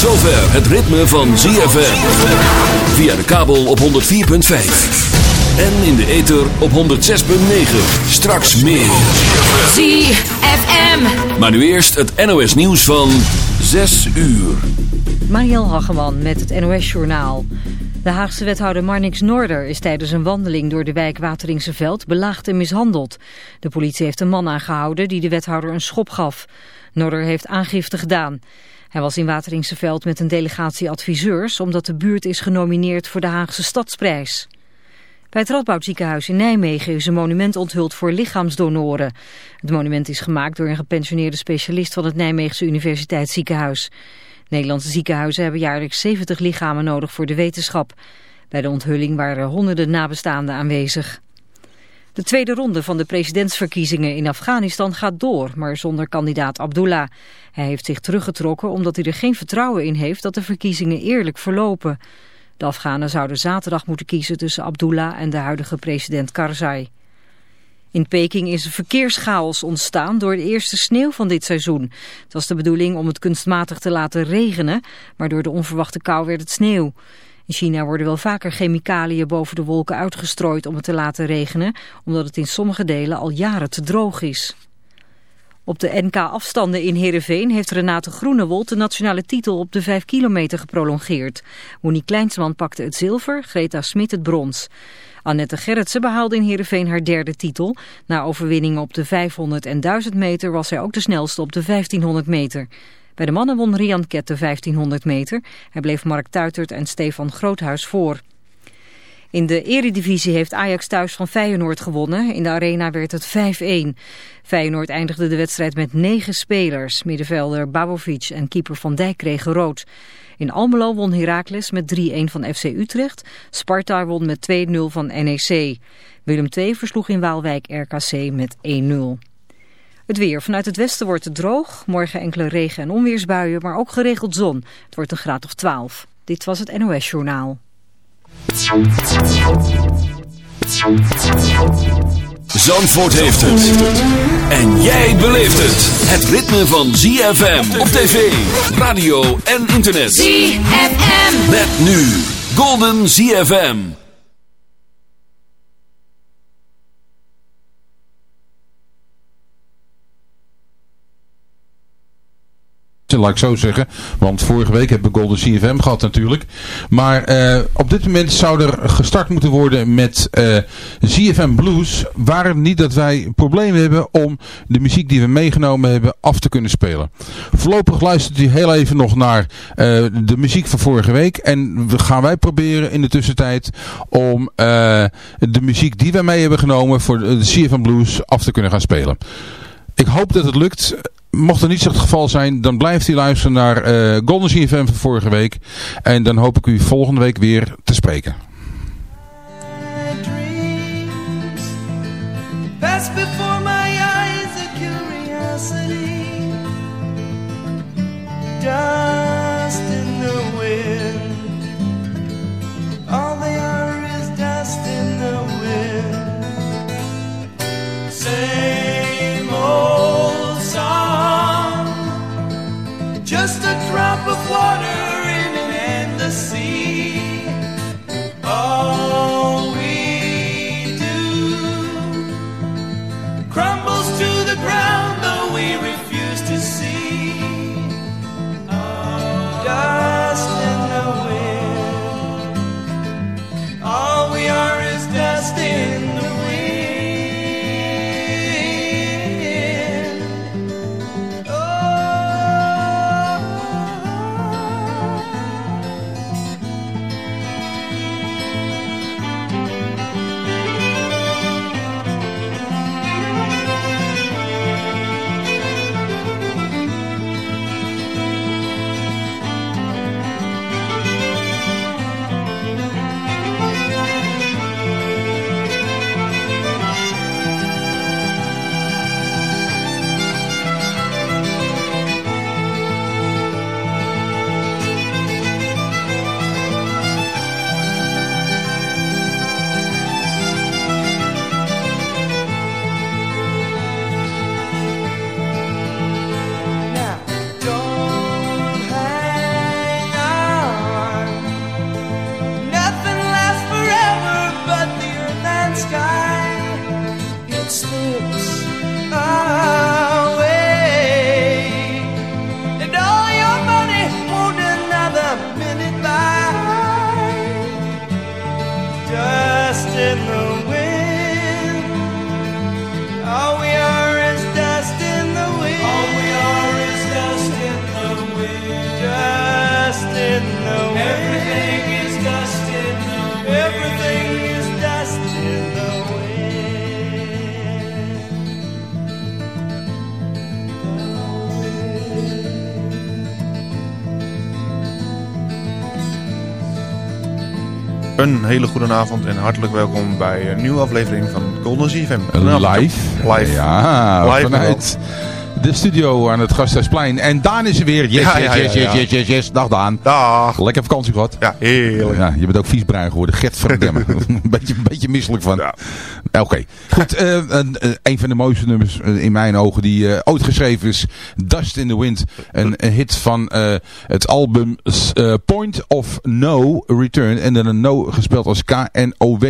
zover het ritme van ZFM. Via de kabel op 104.5. En in de ether op 106.9. Straks meer. ZFM. Maar nu eerst het NOS nieuws van 6 uur. Mariel Hageman met het NOS Journaal. De Haagse wethouder Marnix Noorder is tijdens een wandeling door de wijk Wateringse Veld belaagd en mishandeld. De politie heeft een man aangehouden die de wethouder een schop gaf. Noorder heeft aangifte gedaan. Hij was in Wateringse Veld met een delegatie adviseurs omdat de buurt is genomineerd voor de Haagse Stadsprijs. Bij het Radboudziekenhuis in Nijmegen is een monument onthuld voor lichaamsdonoren. Het monument is gemaakt door een gepensioneerde specialist van het Nijmeegse Universiteitsziekenhuis. Nederlandse ziekenhuizen hebben jaarlijks 70 lichamen nodig voor de wetenschap. Bij de onthulling waren honderden nabestaanden aanwezig. De tweede ronde van de presidentsverkiezingen in Afghanistan gaat door, maar zonder kandidaat Abdullah. Hij heeft zich teruggetrokken omdat hij er geen vertrouwen in heeft dat de verkiezingen eerlijk verlopen. De Afghanen zouden zaterdag moeten kiezen tussen Abdullah en de huidige president Karzai. In Peking is een verkeerschaos ontstaan door de eerste sneeuw van dit seizoen. Het was de bedoeling om het kunstmatig te laten regenen, maar door de onverwachte kou werd het sneeuw. In China worden wel vaker chemicaliën boven de wolken uitgestrooid om het te laten regenen, omdat het in sommige delen al jaren te droog is. Op de NK-afstanden in Heerenveen heeft Renate Groenewold de nationale titel op de 5 kilometer geprolongeerd. Monique Kleinsman pakte het zilver, Greta Smit het brons. Annette Gerritsen behaalde in Heerenveen haar derde titel. Na overwinningen op de 500 en 1000 meter was zij ook de snelste op de 1500 meter. Bij de mannen won Rian Ket de 1500 meter. Hij bleef Mark Tuitert en Stefan Groothuis voor. In de eredivisie heeft Ajax thuis van Feyenoord gewonnen. In de arena werd het 5-1. Feyenoord eindigde de wedstrijd met negen spelers. Middenvelder Babovic en keeper Van Dijk kregen rood. In Almelo won Heracles met 3-1 van FC Utrecht. Sparta won met 2-0 van NEC. Willem II versloeg in Waalwijk RKC met 1-0. Het weer. Vanuit het westen wordt het droog. Morgen enkele regen- en onweersbuien, maar ook geregeld zon. Het wordt een graad of 12. Dit was het NOS Journaal. Zandvoort heeft het. En jij beleeft het. Het ritme van ZFM op tv, radio en internet. ZFM. Met nu Golden ZFM. Laat ik zo zeggen. Want vorige week hebben we Golden CFM gehad natuurlijk. Maar uh, op dit moment zou er gestart moeten worden met uh, CFM Blues. Waar het niet dat wij problemen hebben om de muziek die we meegenomen hebben af te kunnen spelen. Voorlopig luistert u heel even nog naar uh, de muziek van vorige week. En gaan wij proberen in de tussentijd om de muziek die wij mee hebben genomen voor de CFM Blues af te kunnen gaan spelen. Ik hoop dat het lukt. Mocht er niet het geval zijn, dan blijft u luisteren naar uh, Golden CFM van vorige week. En dan hoop ik u volgende week weer te spreken. Just a drop of water in an endless sea Een hele goede avond en hartelijk welkom bij een nieuwe aflevering van Golden ZFM. Live. Live. Ja, Live vanuit de studio aan het Gasthuisplein. En Daan is er weer. Yes, Ja, yes, yes, yes, yes, yes, yes. Dag Daan. Dag. Lekker vakantie gehad. Ja, heerlijk. Ja, je bent ook vies bruin geworden. Gert verdemmen. een, beetje, een beetje misselijk van. Ja. Oké. Goed, eh, een, eh, een van de mooiste nummers eh, in mijn ogen die eh, ooit geschreven is. Dust in the Wind. Een, een hit van het album Point of No Return. En dan een No gespeeld als K-N-O-W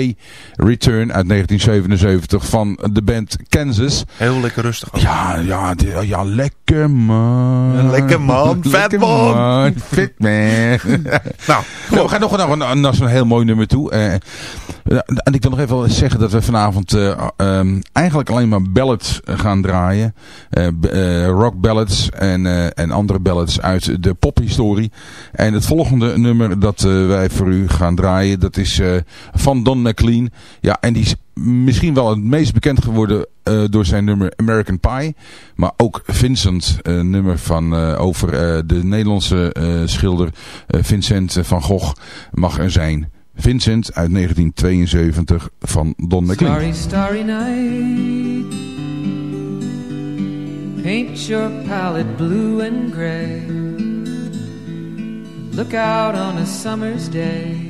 Return uit 1977 van de band Kansas. Heel lekker rustig. ook. Ja, ja, die- ja, lekker man. Lekker man. Vet man. Fit man. Nou, we gaan nog naar, een- naar zo'n heel mooi nummer toe. Eh, eh, en ik wil nog even zeggen dat we vanavond eh, ehm, eigenlijk alleen maar ballads gaan draaien. Eh, rock ballads en, en andere ballads uit de pophistorie. En het volgende nummer dat wij voor u gaan draaien, dat is van Don McLean. Ja, en die is misschien wel het meest bekend geworden eh, door zijn nummer American Pie. Maar ook Vincent, een nummer van, eh, over eh, de Nederlandse eh, schilder eh, Vincent van Gogh mag er zijn. Vincent uit 1972 van Don McLean. Starry night. Paint your palette blue and gray. Look out on a summer's day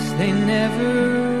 they never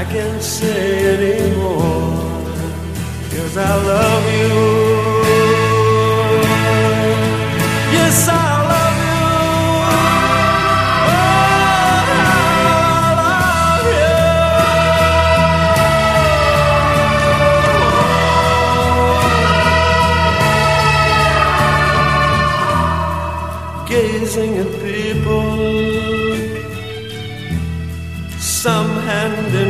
I can't say anymore Cause I love you. Yes, I love you. Oh, I love you Gazing at people Some hand in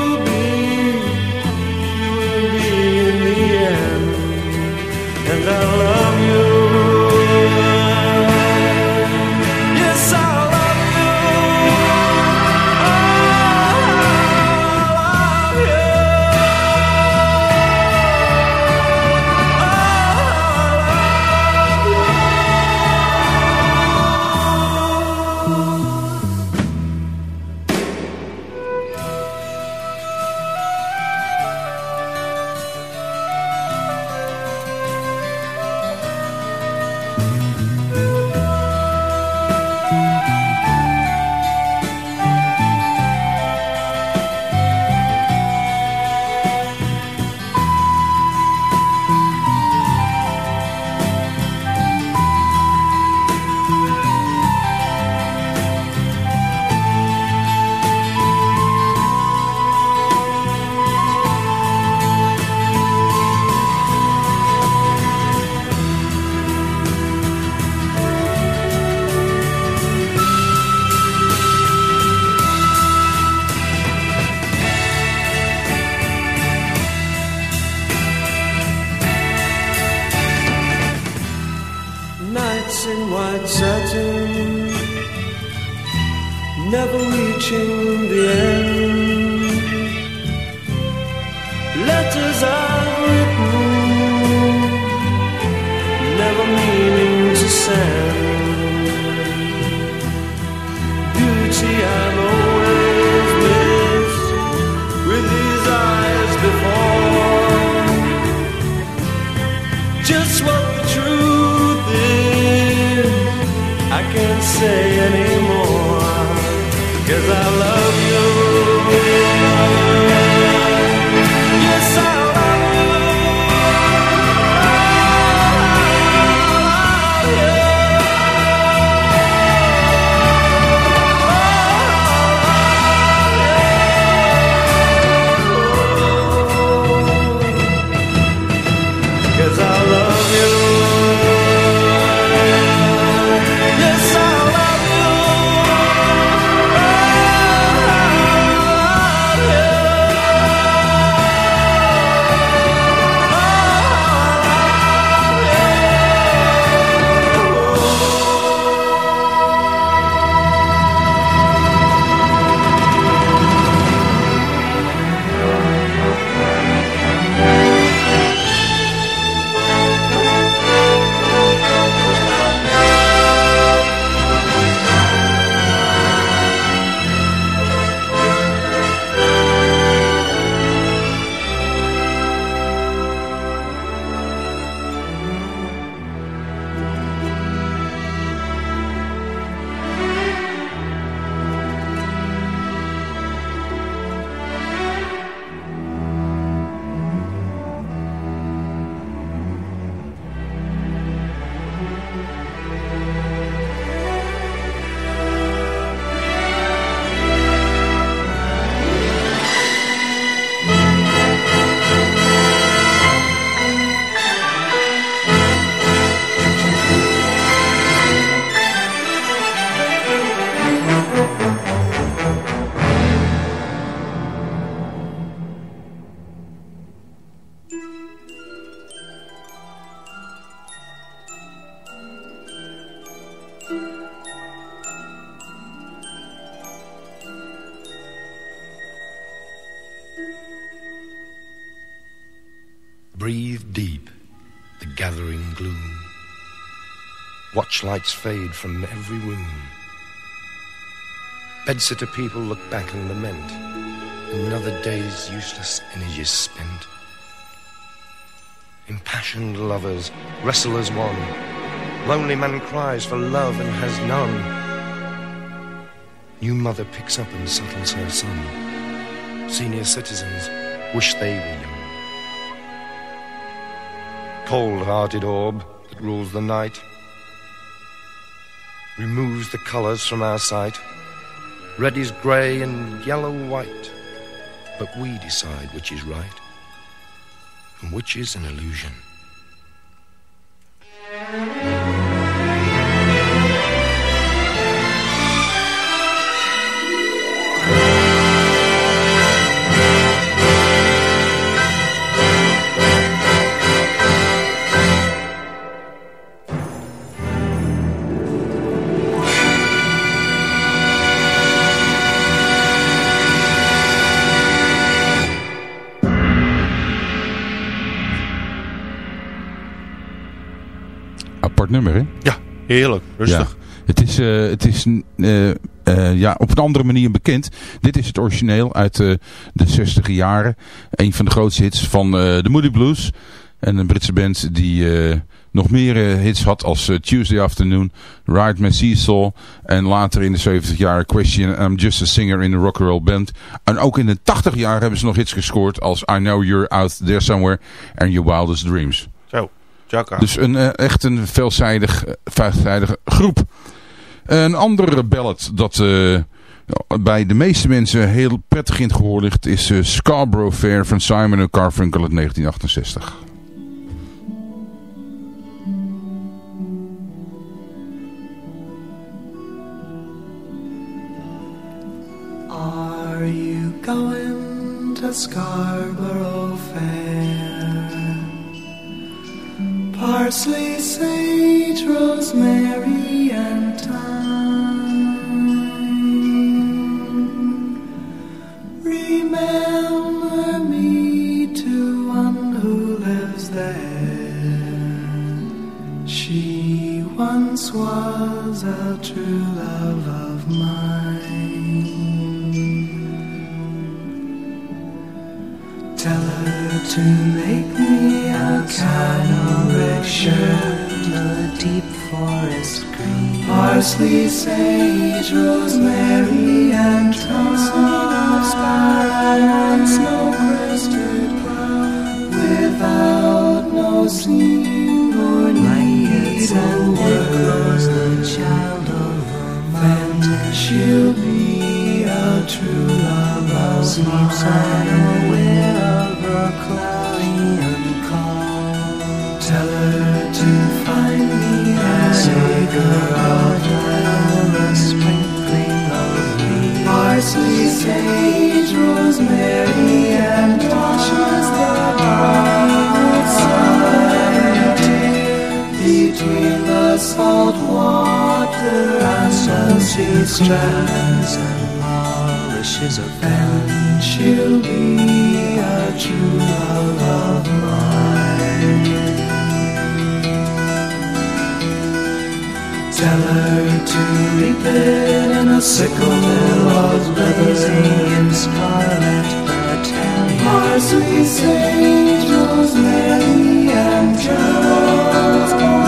and gloom. Watch lights fade from every room. Bedsitter people look back and lament. Another day's useless energies spent. Impassioned lovers wrestle as one. Lonely man cries for love and has none. New mother picks up and settles her son. Senior citizens wish they were young. Cold-hearted orb that rules the night removes the colours from our sight. Red is grey and yellow white, but we decide which is right and which is an illusion. Nummer, hè? Ja, heerlijk. Rustig. Ja. Het is, uh, het is uh, uh, ja, op een andere manier bekend. Dit is het origineel uit de 60 jaren. Een van de grootste hits van de Moody Blues. En een Britse band die nog meer hits had als Tuesday Afternoon, Ride My Seesaw. En later in de 70 jaren Question, I'm Just a Singer in a Rock and Roll Band. En ook in de 80 jaar hebben ze nog hits gescoord als I Know You're Out There Somewhere en Your Wildest Dreams. Zo. Chaka. Dus een, uh, echt een veelzijdig, veelzijdige groep. Een andere ballad dat uh, bij de meeste mensen heel prettig in het gehoor ligt... is uh, Scarborough Fair van Simon Carfunkel uit 1968. Are you going to Scarborough Parsley, sage, rosemary, and thyme. Remember me to one who lives there. She once was a true love of mine. Tell her to make me a canoric shirt, a deep forest green, parsley, sage, rosemary, and thyme, and snow-crested brown, without no seam or need, and grows the child of a mountain. She'll be a true love of Sleeps unaware Tell her to find me and take her out and a sprinkling of me. Parsley, sage, rosemary, and washes the between the salt water and sea strands and polishes a pen. She'll be a true love of mine. Tell her to reap it in a sickle billows blazing in scarlet battalion. Parsley, sage, rosemary, and and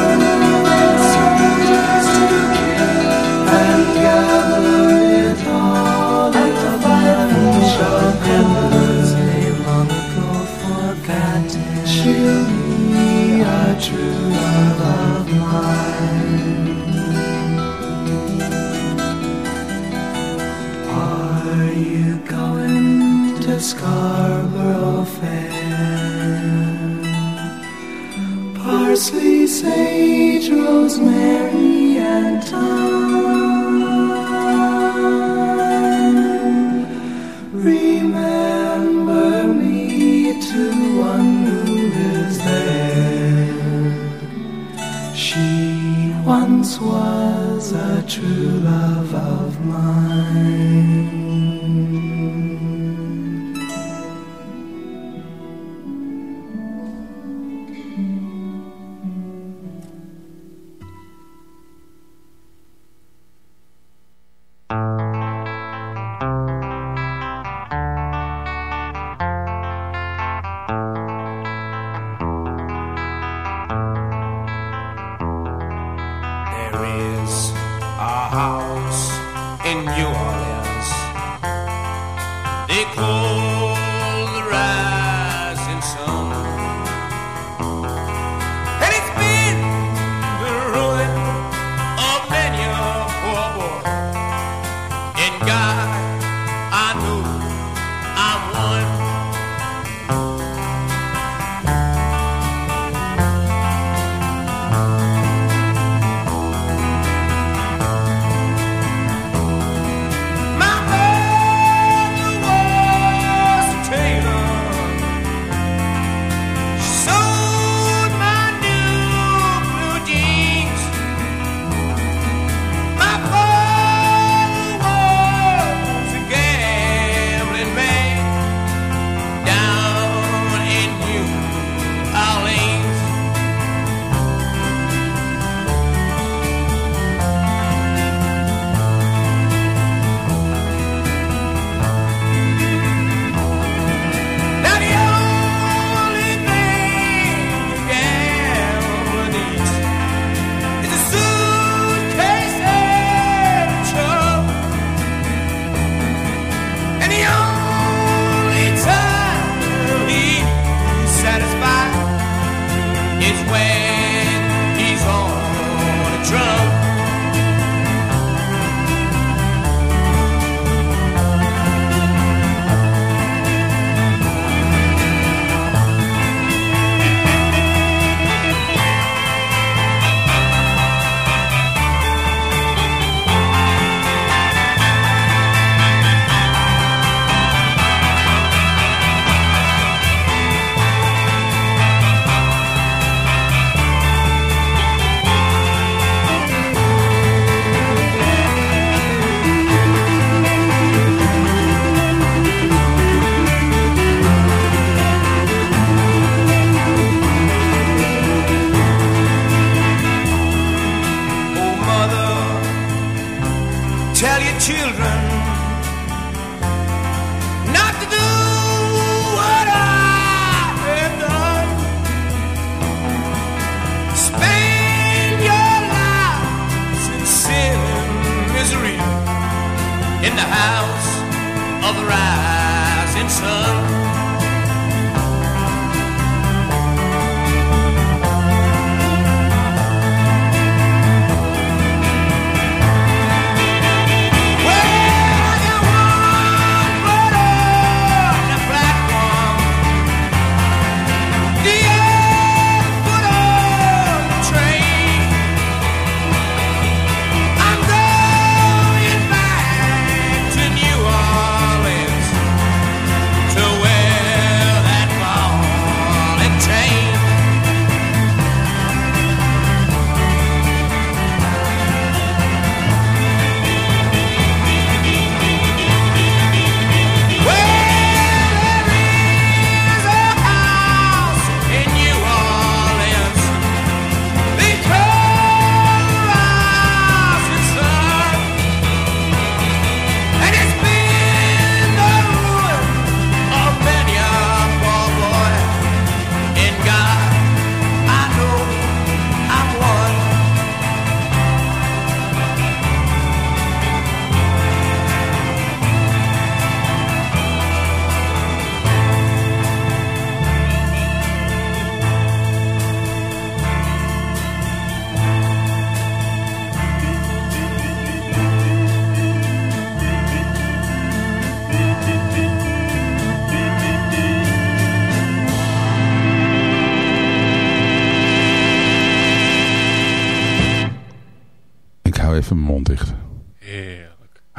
Scarborough Fair? Parsley, sage, rosemary,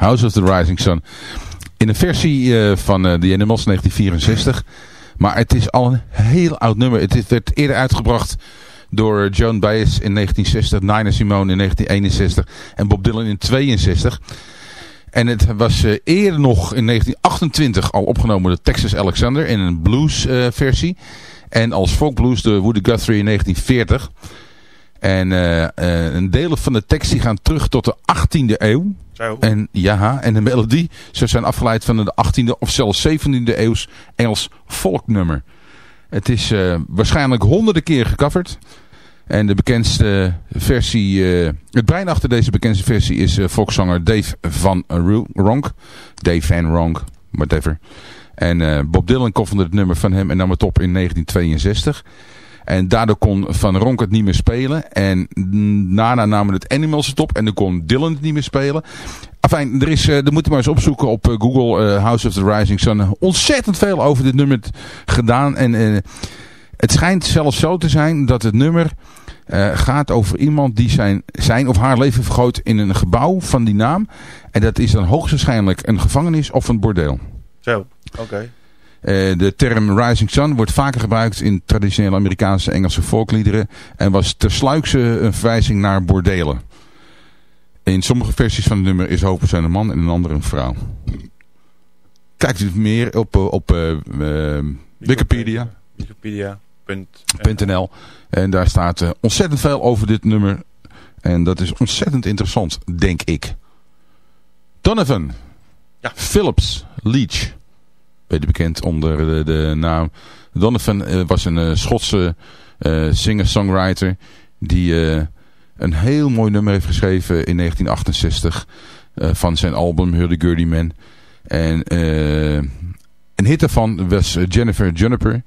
House of the Rising Sun. In een versie eh, van eh, The Animals 1964. Maar het is al een heel oud nummer. Het werd eerder uitgebracht door Joan Baez in 1960, Nina Simone in 1961 en Bob Dylan in 62. En het was eh, eerder nog in 1928 al opgenomen door Texas Alexander in een blues versie. En als folkblues door Woody Guthrie in 1940. En een deel van de tekst die gaan terug tot de 18e eeuw. En ja, en de melodie zou zijn afgeleid van de 18e of zelfs 17e eeuws Engels volknummer. Het is eh, waarschijnlijk honderden keer gecoverd. En de bekendste versie, uh, het brein achter deze bekendste versie is uh, volkszanger Dave Van Ronk. Dave Van Ronk, whatever. En Bob Dylan kofferde het nummer van hem en nam het op in 1962. En daardoor kon Van Ronk het niet meer spelen. En daarna namen het Animals het op. En dan kon Dylan het niet meer spelen. Enfin, er is, er moet je maar eens opzoeken op Google House of the Rising Sun. Ontzettend veel over dit nummer gedaan. En het schijnt zelfs zo te zijn dat het nummer gaat over iemand die zijn, zijn of haar leven vergroot in een gebouw van die naam. En dat is dan hoogstwaarschijnlijk een gevangenis of een bordeel. Zo, oké. De term Rising Sun wordt vaker gebruikt in traditionele Amerikaanse Engelse volkliederen. En was tersluikse een verwijzing naar bordelen. In sommige versies van het nummer is hoofdpersoon een man en een andere een vrouw. Kijkt u meer op, op uh, Wikipedia. Wikipedia. .nl. En daar staat uh, ontzettend veel over dit nummer. En dat is ontzettend interessant, denk ik. Donovan. Ja. Phillips Leach. Beter bekend onder de, de naam. Donovan uh, was een uh, Schotse singer-songwriter. Die een heel mooi nummer heeft geschreven in 1968. van zijn album Hurdy-Gurdy Man. En een hit daarvan was Jennifer Juniper.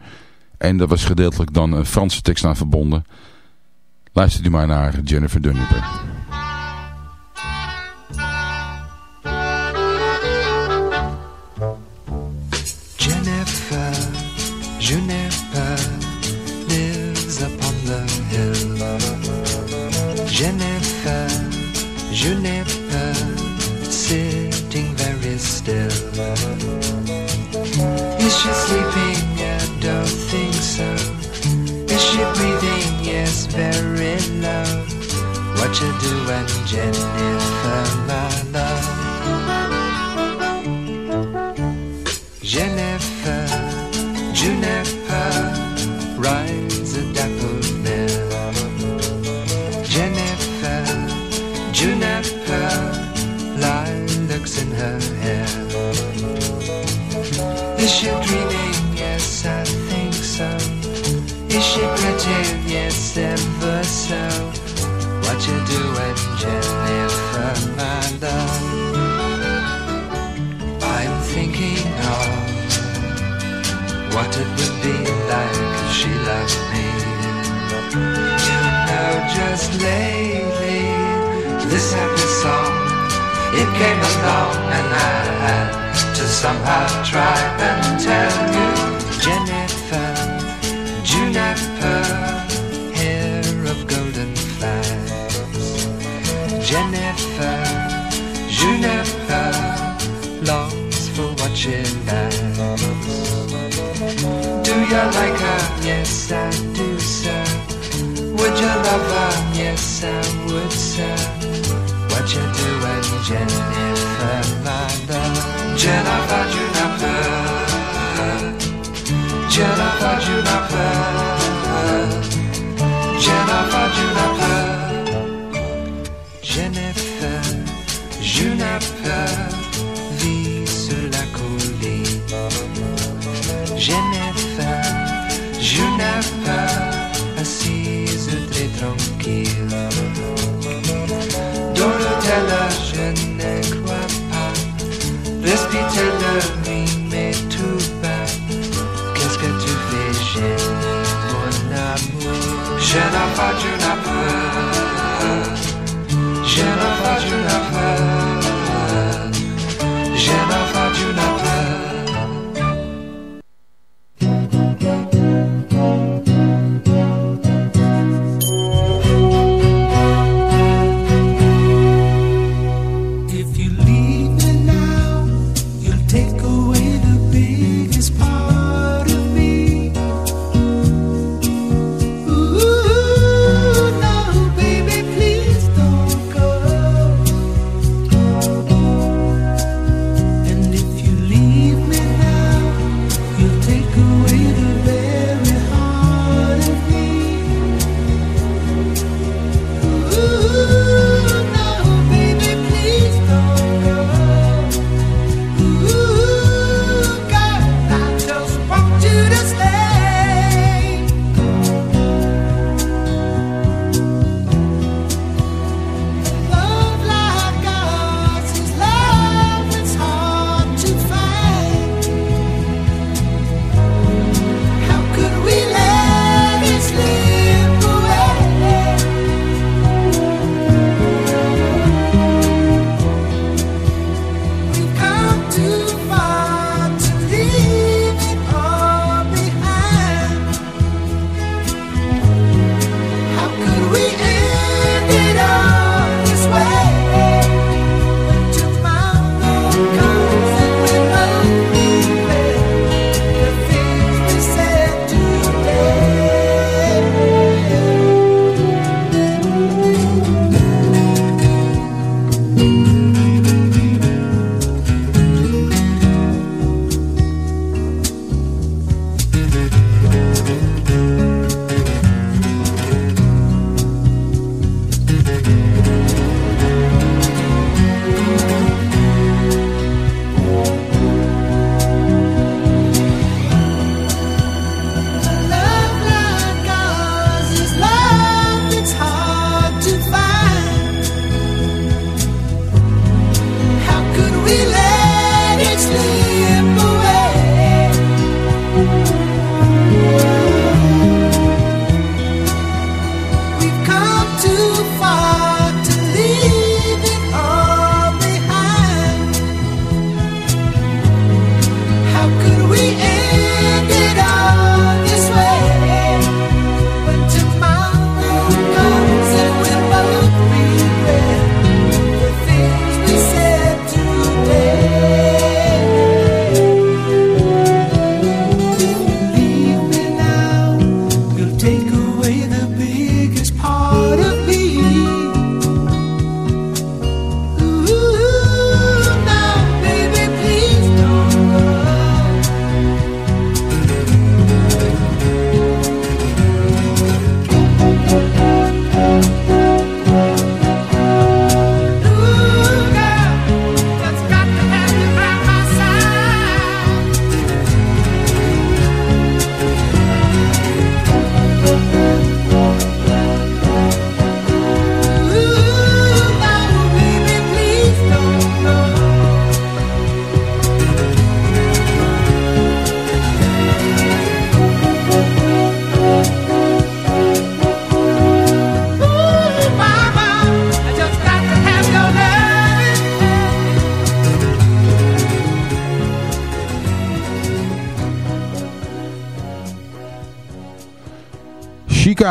En dat was gedeeltelijk dan een Franse tekst aan verbonden. Luister u maar naar Jennifer Dunniper. Came along and I had to somehow try and tell you. Jennifer, Juniper, hair of golden flags Jennifer, Juniper, longs for she lacks Do you like her? Yes, I do, sir. Would you love her? Yes, I would, sir Jennifer, my? Jennifer Juniper Jennifer Juniper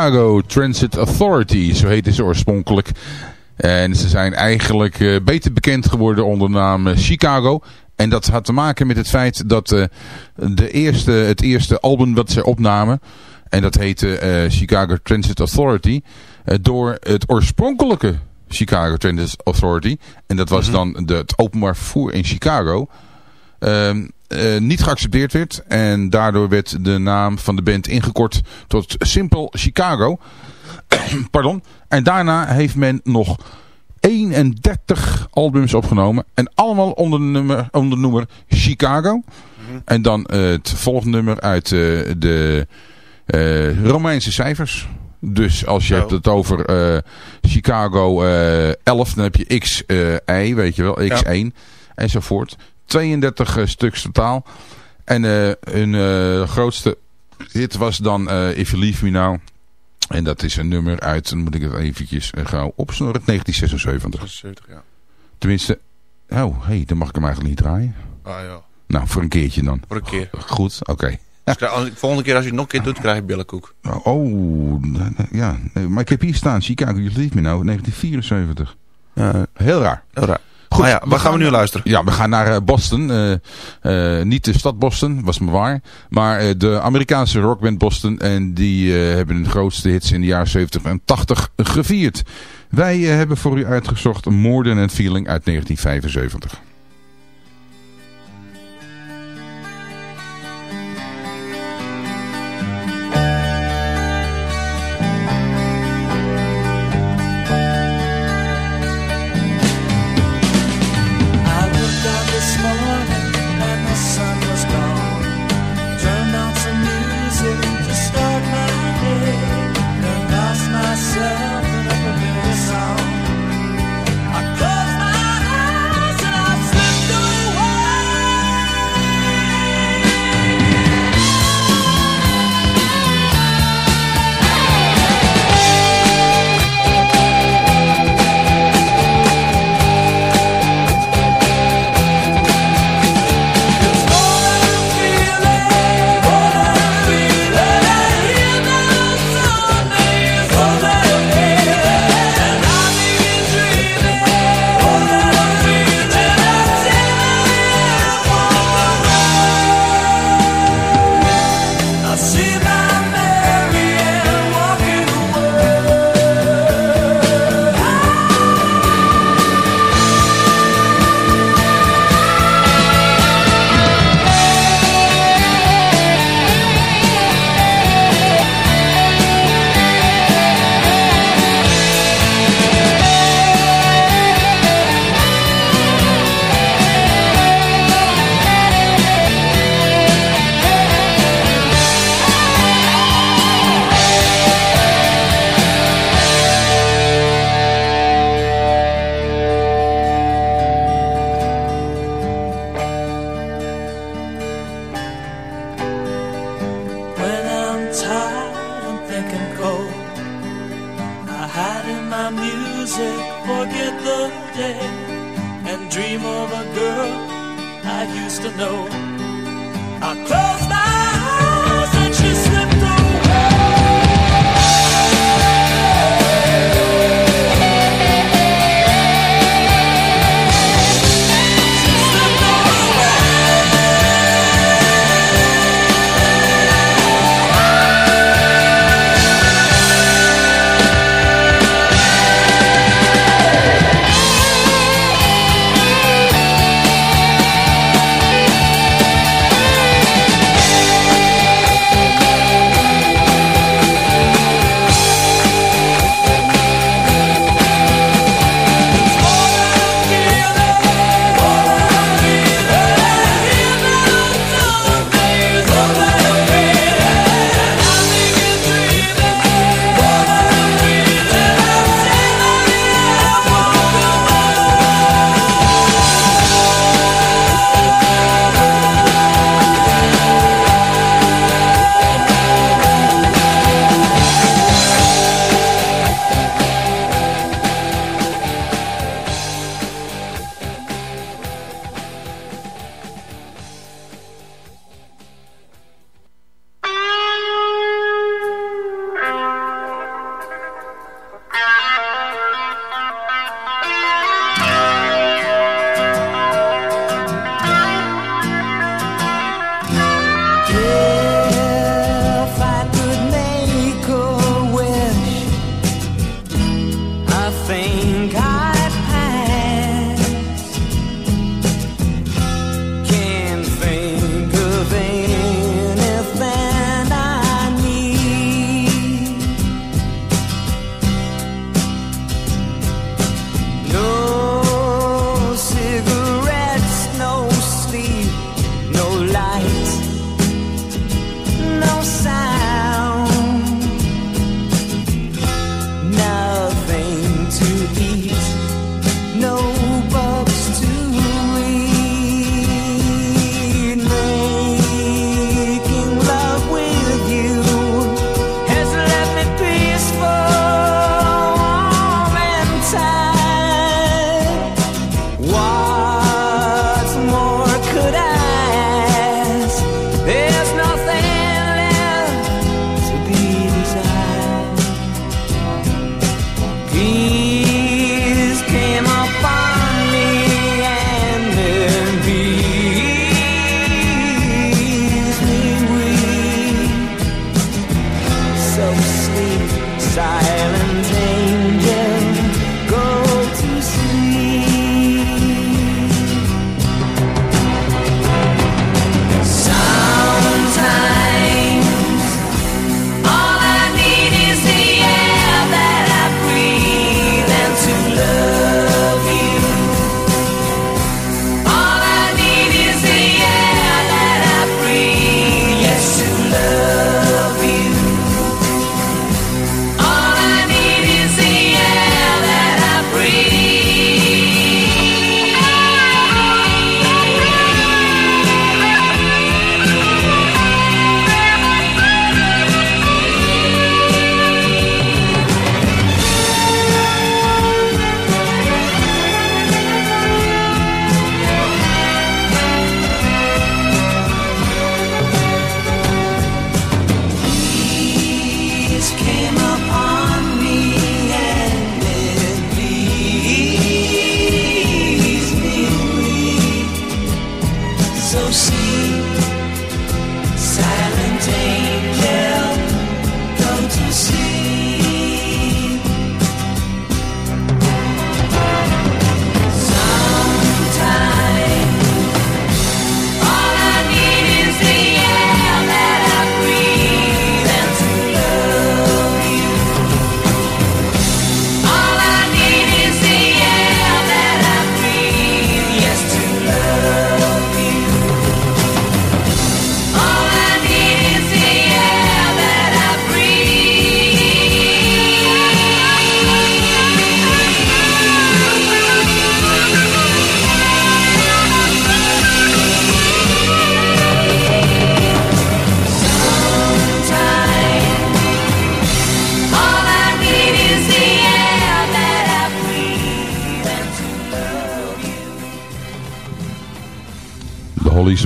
Chicago Transit Authority, zo heette ze oorspronkelijk. En ze zijn eigenlijk uh, beter bekend geworden onder de naam Chicago. En dat had te maken met het feit dat uh, de eerste, het eerste album dat ze opnamen... en dat heette Chicago Transit Authority... door het oorspronkelijke Chicago Transit Authority... en dat was mm -hmm. dan de, het openbaar vervoer in Chicago... Ehm, uh, niet geaccepteerd werd. En daardoor werd de naam van de band ingekort tot Simple Chicago. Pardon. En daarna heeft men nog 31 albums opgenomen. En allemaal onder de nummer, onder de nummer Chicago. Mm -hmm. En dan uh, het volgende nummer uit uh, de Romeinse cijfers. Dus als je oh. hebt het over Chicago 11, dan heb je XI, weet je wel, X1 ja. enzovoort. 32 uh, stuks totaal. En uh, hun uh, grootste hit was dan If You Leave Me Now. En dat is een nummer uit, dan moet ik het eventjes gauw opsnorren, 1976. 76, ja. Tenminste, oh, hey, dan mag ik hem eigenlijk niet draaien. Ah ja. Nou, voor een keertje dan. Voor een keer. Goed, oké. Okay. Dus volgende keer als je het nog een keer doet, krijg je billenkoek. Oh, ja. Nee, maar ik heb hier staan, Chicago, You Leave Me Now, 1974. Uh, heel raar. Heel raar. Goed, maar ja, waar gaan we nu luisteren? Ja, we gaan naar uh, Boston. Uh, uh, niet de stad Boston, was maar waar. Maar de Amerikaanse rockband Boston. En die hebben hun grootste hits in de jaren 70 en 80 gevierd. Wij hebben voor u uitgezocht More Than a Feeling uit 1975.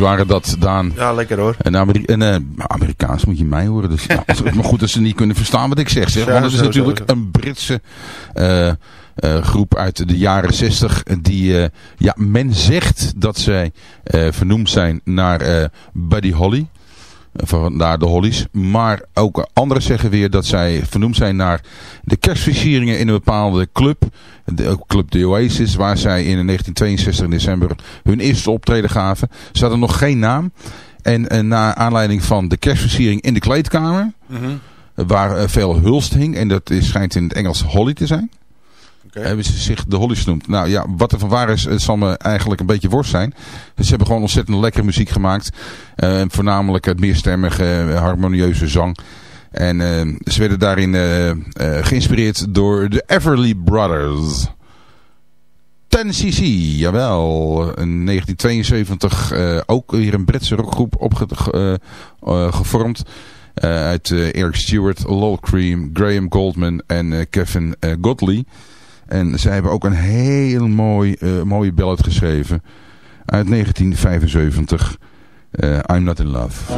Waren dat, Daan. Ja, lekker hoor. En Ameri en, eh, Amerikaans moet je mij horen. Dus, nou, maar goed dat ze niet kunnen verstaan wat ik zeg. zeg. Want het is natuurlijk een Britse eh, eh, groep uit de jaren zestig. Die, ja, men zegt dat zij vernoemd zijn naar Buddy Holly. Vandaar de Hollies. Maar ook anderen zeggen weer dat zij vernoemd zijn naar de kerstversieringen in een bepaalde club. De Club de Oasis. Waar zij in 1962 in december hun eerste optreden gaven. Ze hadden nog geen naam. En eh, na aanleiding van de kerstversiering in de kleedkamer. Waar eh, veel hulst hing. En dat is, schijnt in het Engels Holly te zijn. Hebben ze zich de Hollies genoemd. Nou ja, wat er van waar is, zal me eigenlijk een beetje worst zijn. Ze hebben gewoon ontzettend lekkere muziek gemaakt. Eh, voornamelijk het meerstemmige, eh, harmonieuze zang. En eh, ze werden daarin geïnspireerd door de Everly Brothers. 10cc, jawel. In 1972 eh, ook weer een Britse rockgroep opge ge- eh, gevormd. Uit Eric Stewart, Lol Cream, Graham Goldman en Kevin Godley. En zij hebben ook een heel mooi, eh, mooie ballad geschreven. Uit 1975. eh, I'm Not In Love.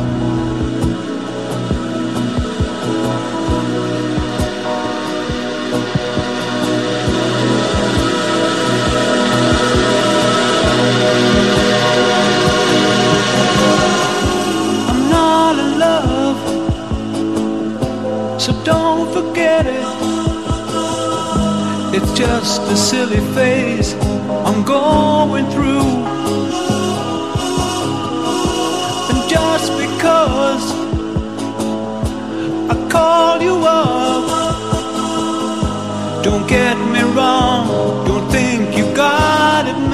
just a silly phase I'm going through. And just because I call you up, don't get me wrong, don't think you got it.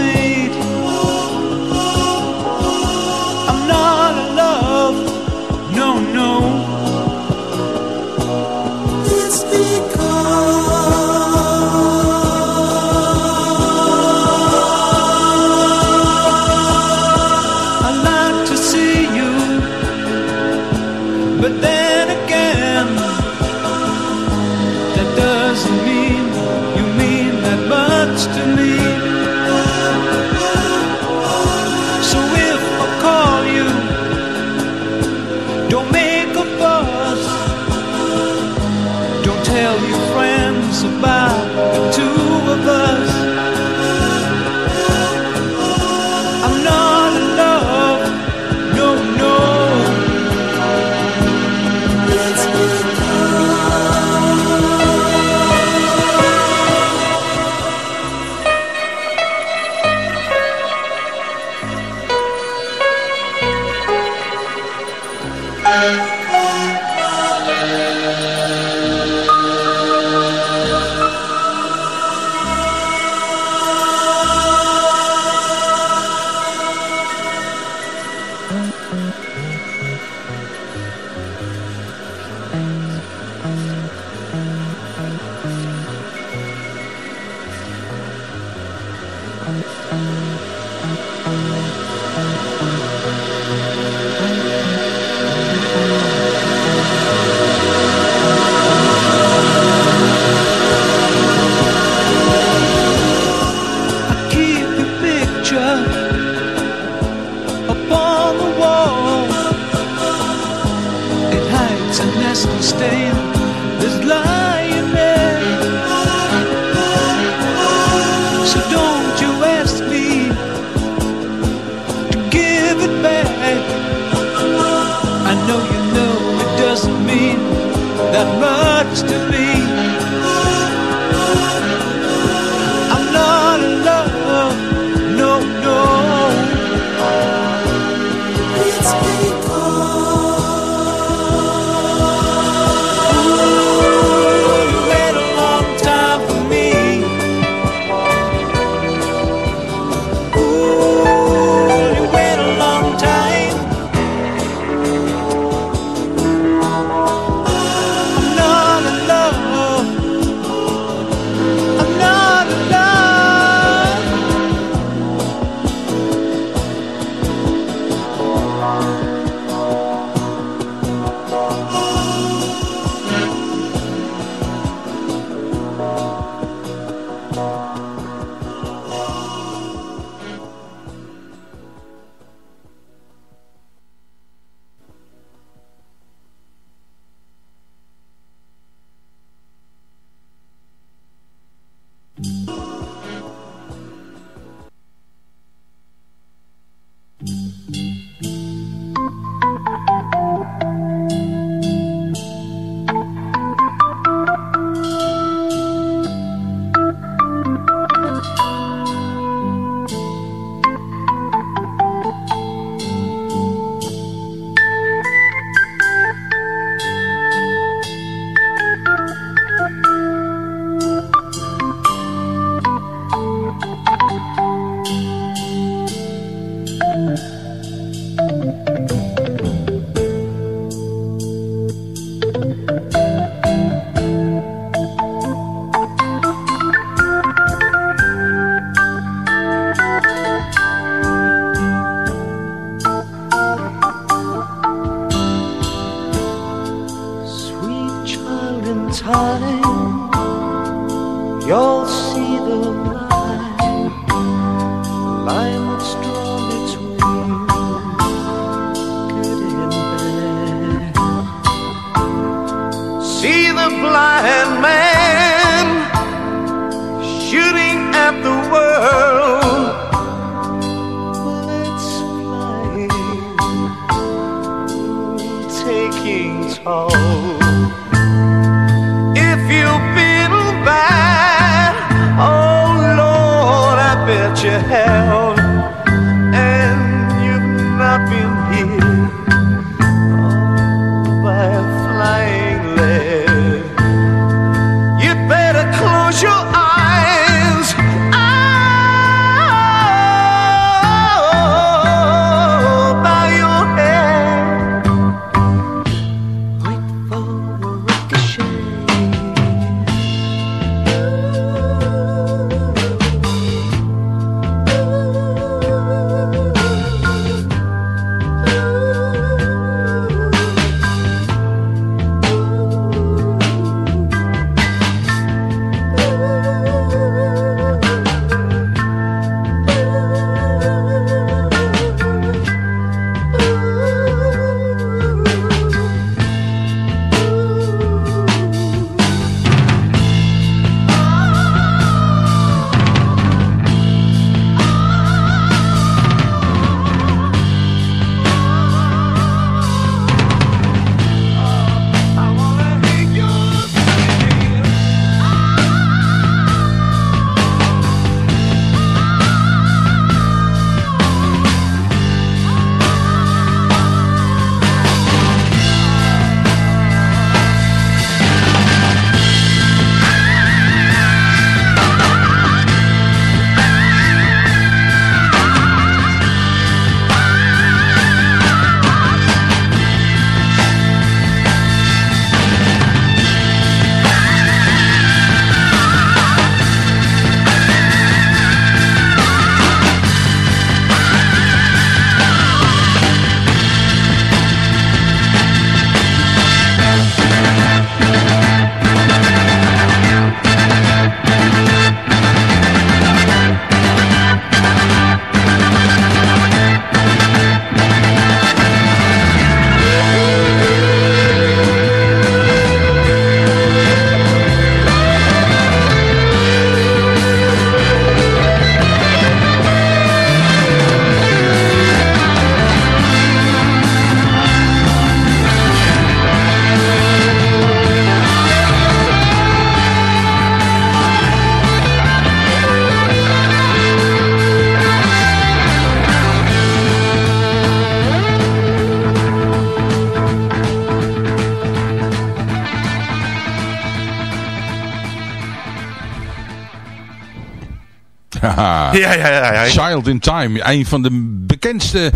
Ja, ja, ja. ja. Child in Time. Een van de bekendste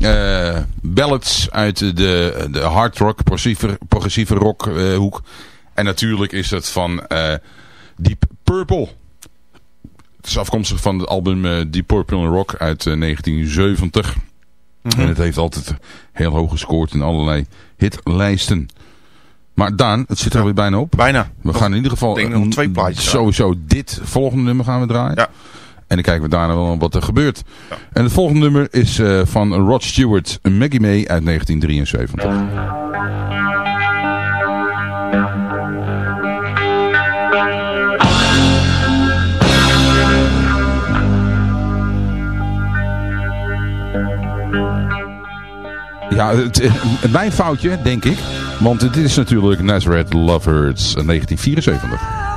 eh, ballads uit de, de hard rock, progressieve, progressieve rock eh, hoek. En natuurlijk is het van eh, Deep Purple. Het is afkomstig van het album eh, Deep Purple Rock uit eh, 1970. Mhm. En het heeft altijd heel hoog gescoord in allerlei hitlijsten. Maar Daan, het zit er alweer bijna op. Bijna. We gaan in ieder geval Ik denk nog twee plaatjes sowieso dit volgende nummer gaan we draaien. Ja. En dan kijken we daarna wel wat er gebeurt. En het volgende nummer is eh, van Rod Stewart, Maggie May uit 1973. Ja, het- mijn foutje, denk ik. Want dit is natuurlijk Nazareth Love Hurts 1974.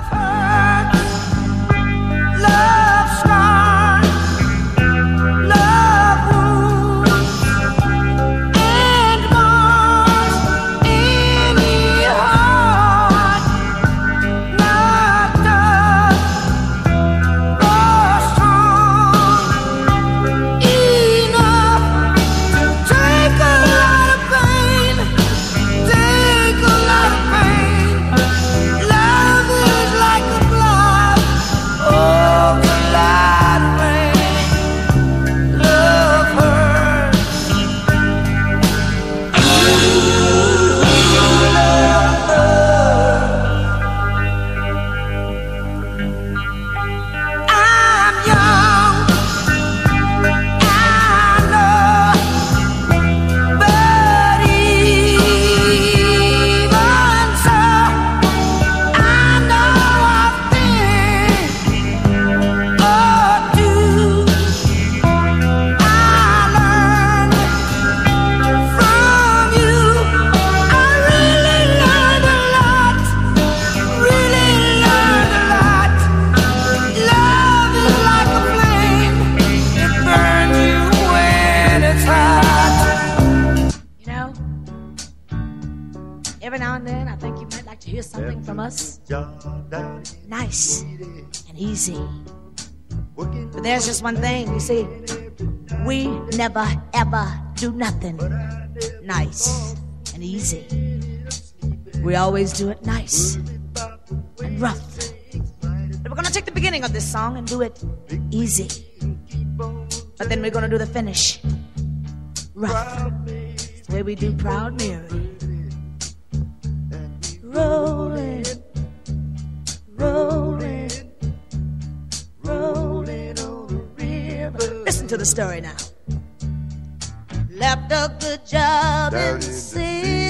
Just one thing, you see, we never ever do nothing nice and easy. We always do it nice and rough. But we're gonna take the beginning of this song and do it easy. But then we're gonna do the finish rough. It's the way we do Proud Mary. The story now. Left a good job in the city,